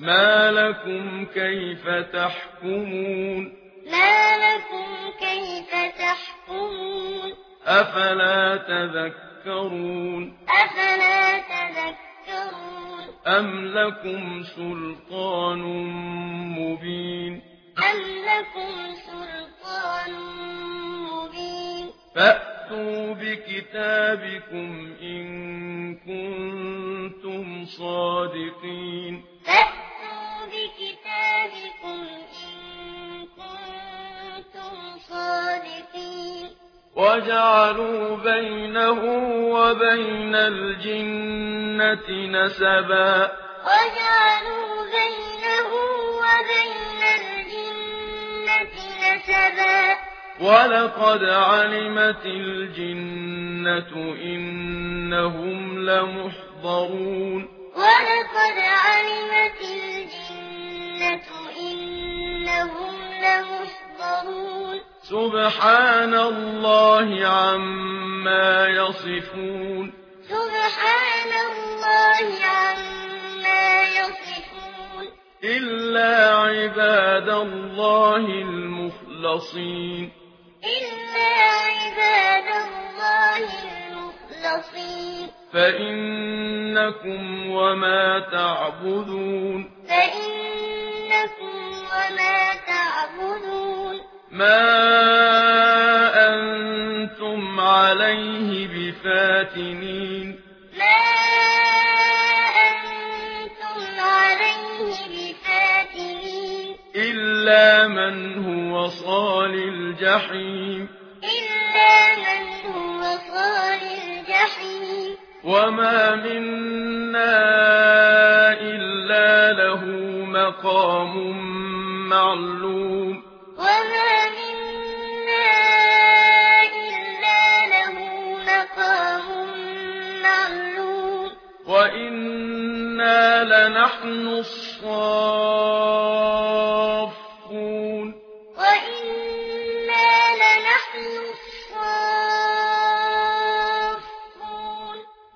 ما لكم كيف تحكمون ما لكم كيف تحكمون افلا تذكرون افلا تذكرون ام لكم سلطان مبين ام لكم سلطان مبين فأتوا بكتابكم إن كنتم صادقين وجعلوا بينه وبين الجنة نسبا. وجعلوا بينه وبين الجنة نسبا. ولقد علمت الجنة إنهم لمحضرون. ولقد علمت الجنة سبحان الله عما يصفون سبحان الله عما يصفون إلا عباد الله المخلصين إلا عباد الله المخلصين فإنكم وما تعبدون فإنكم وما تعبدون ما الجحيم. إلا من هو صال الجحيم. وما منا إلا له مقام معلوم. وما منا إلا له مقام معلوم. وإنا لنحن الصاف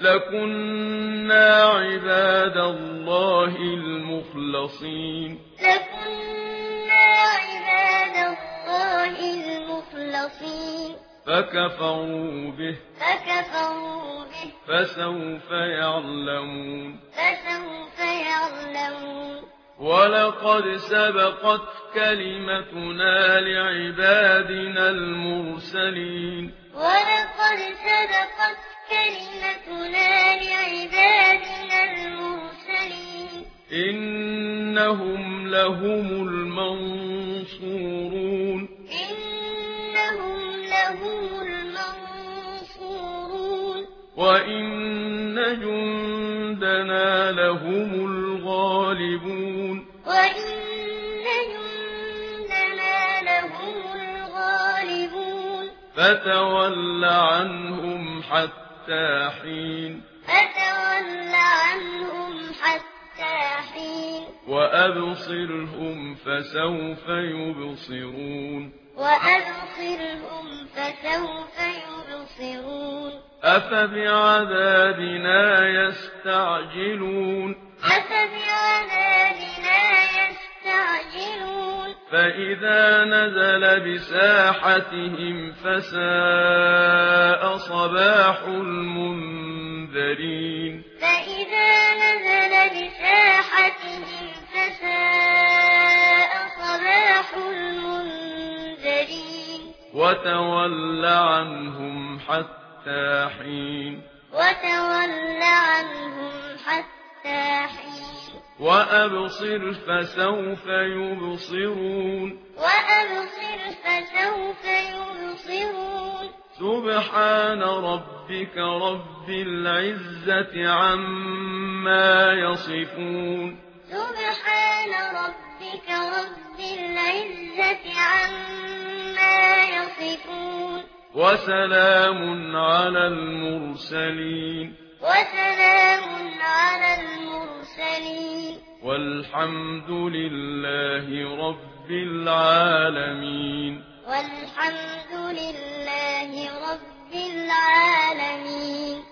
لكنا عباد الله المخلصين لكنا عباد الله المخلصين فكفروا به فكفروا به فسوف يعلمون فسوف يعلمون وَلَقَدْ سَبَقَتْ كَلِمَتُنَا لِعِبَادِنَا الْمُرْسَلِينَ. وَلَقَدْ سَبَقَتْ كَلِمَتُنَا لِعِبَادِنَا الْمُرْسَلِينَ. إِنَّهُمْ لَهُمُ الْمَنصُورُونَ. إِنَّهُمْ لَهُمُ الْمَنصُورُونَ. وَإِنَّ جُندَنَا لَهُمُ الْمَنصُورُونَ فتول عنهم حتى حين. فتول عنهم حتى حين. وأبصرهم فسوف يبصرون. وأبصرهم فسوف يبصرون. أفبعذابنا يستعجلون. أفبعذابنا يستعجلون. فإذا ساحتهم فساء صباح المنذرين فإذا نزل بساحتهم فساء صباح المنذرين وتول عنهم حتى حين وتول عنهم حتى حين وأبصر فسوف يبصرون وأبصر فسوف يبصرون سبحان ربك رب العزة عما يصفون سبحان ربك رب العزة عما يصفون وسلام على المرسلين وسلام على المرسلين المرسلين والحمد لله رب العالمين. والحمد لله رب العالمين.